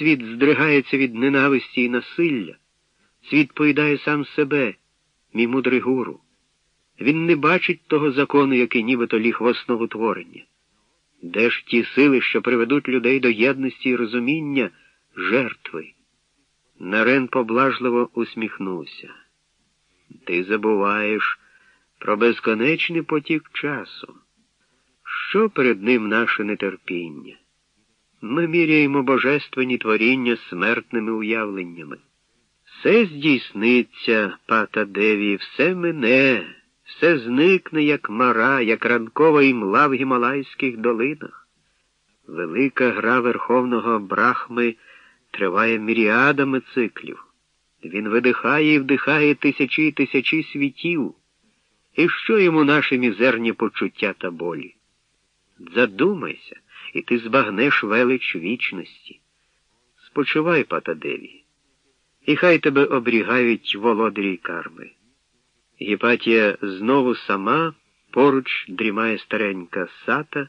світ здригається від ненависті і насилля, світ поїдає сам себе, мій мудрий гуру. Він не бачить того закону, який нібито ліг в основу творення. Де ж ті сили, що приведуть людей до єдності і розуміння жертви? Нарен поблажливо усміхнувся. Ти забуваєш про безконечний потік часу. Що перед ним наше нетерпіння? Ми міряємо божественні творіння смертними уявленнями. Все здійсниться, пата Деві, все мине, все зникне, як мара, як ранкова імла в гімалайських долинах. Велика гра Верховного Брахми триває міріадами циклів. Він видихає і вдихає тисячі і тисячі світів. І що йому наші мізерні почуття та болі? Задумайся, і ти збагнеш велич вічності. Спочивай, Патадеві, і хай тебе обрігають володарі карми. Гіпатія знову сама, поруч дрімає старенька сата,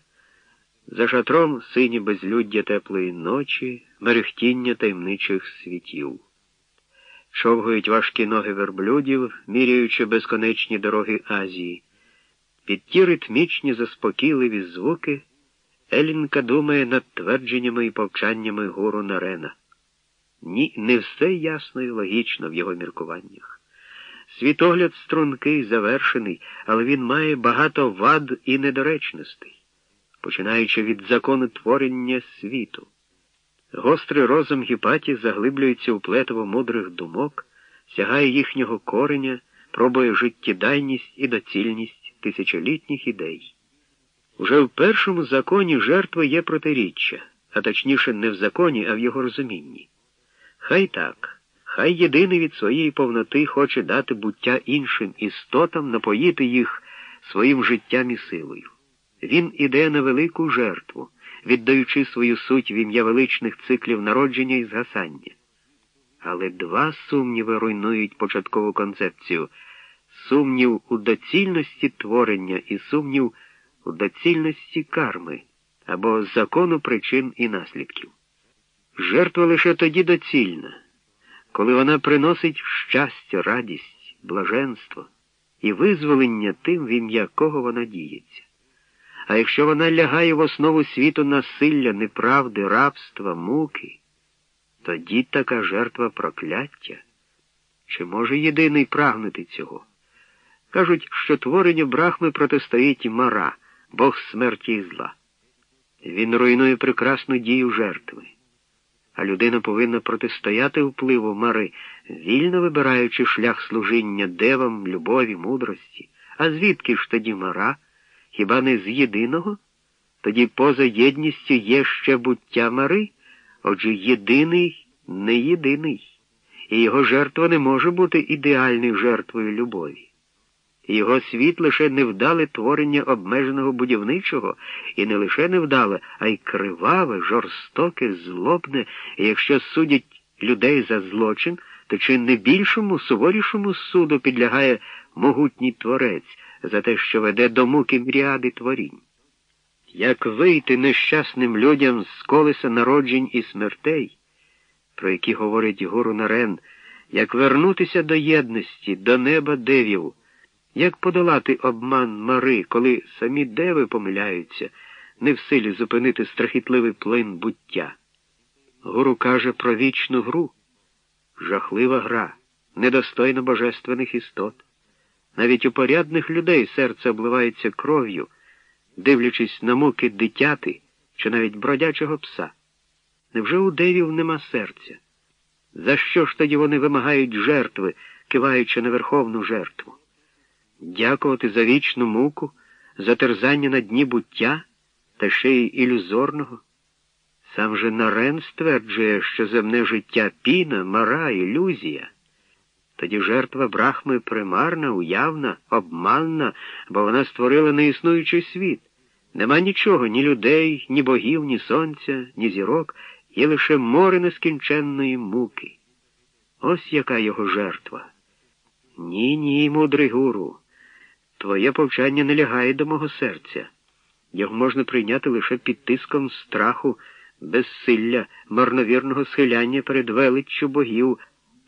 за шатром сині безлюддя теплої ночі, мерехтіння таємничих світів. Човгують важкі ноги верблюдів, міряючи безконечні дороги Азії. Під ті ритмічні заспокійливі звуки Елінка думає над твердженнями і повчаннями гуру Нарена. Ні, не все ясно і логічно в його міркуваннях. Світогляд стрункий, завершений, але він має багато вад і недоречностей, починаючи від закону творення світу. Гострий розум Гіпаті заглиблюється у плетиво мудрих думок, сягає їхнього кореня, пробує життєдайність і доцільність тисячолітніх ідей. Уже в першому законі жертви є протиріччя, а точніше не в законі, а в його розумінні. Хай так, хай єдиний від своєї повноти хоче дати буття іншим істотам, напоїти їх своїм життям і силою. Він іде на велику жертву віддаючи свою суть в ім'я величних циклів народження і згасання. Але два сумніви руйнують початкову концепцію сумнів у доцільності творення і сумнів у доцільності карми або закону причин і наслідків. Жертва лише тоді доцільна, коли вона приносить щастя, радість, блаженство і визволення тим, в ім'я кого вона діється. А якщо вона лягає в основу світу насилля, неправди, рабства, муки, тоді така жертва прокляття. Чи може єдиний прагнути цього? Кажуть, що творенню брахми протистоїть мара, Бог смерті і зла. Він руйнує прекрасну дію жертви. А людина повинна протистояти впливу мари, вільно вибираючи шлях служіння девам, любові, мудрості. А звідки ж тоді мара? Хіба не з єдиного? Тоді поза єдністю є ще буття мари, отже єдиний не єдиний, і його жертва не може бути ідеальною жертвою любові. Його світ лише невдале творення обмеженого будівничого, і не лише невдале, а й криваве, жорстоке, злобне, і якщо судять людей за злочин, то чи не більшому, суворішому суду підлягає могутній творець за те, що веде до муки мріади творінь. Як вийти нещасним людям з колеса народжень і смертей, про які говорить Гуру Нарен, як вернутися до єдності, до неба девів, як подолати обман мари, коли самі деви помиляються, не в силі зупинити страхітливий плин буття. Гуру каже про вічну гру, жахлива гра, недостойна божественних істот. Навіть у порядних людей серце обливається кров'ю, дивлячись на муки дитяти чи навіть бродячого пса. Невже у девів нема серця? За що ж тоді вони вимагають жертви, киваючи на верховну жертву? Дякувати за вічну муку, за терзання на дні буття та ще й ілюзорного? Сам же Нарен стверджує, що земне життя піна, мара, ілюзія. Тоді жертва брахми примарна, уявна, обманна, бо вона створила неіснуючий світ. Нема нічого, ні людей, ні богів, ні сонця, ні зірок, є лише море нескінченної муки. Ось яка його жертва. Ні, ні, мудрий гуру. Твоє повчання не лягає до мого серця. Його можна прийняти лише під тиском страху безсилля, марновірного схиляння перед величчю богів.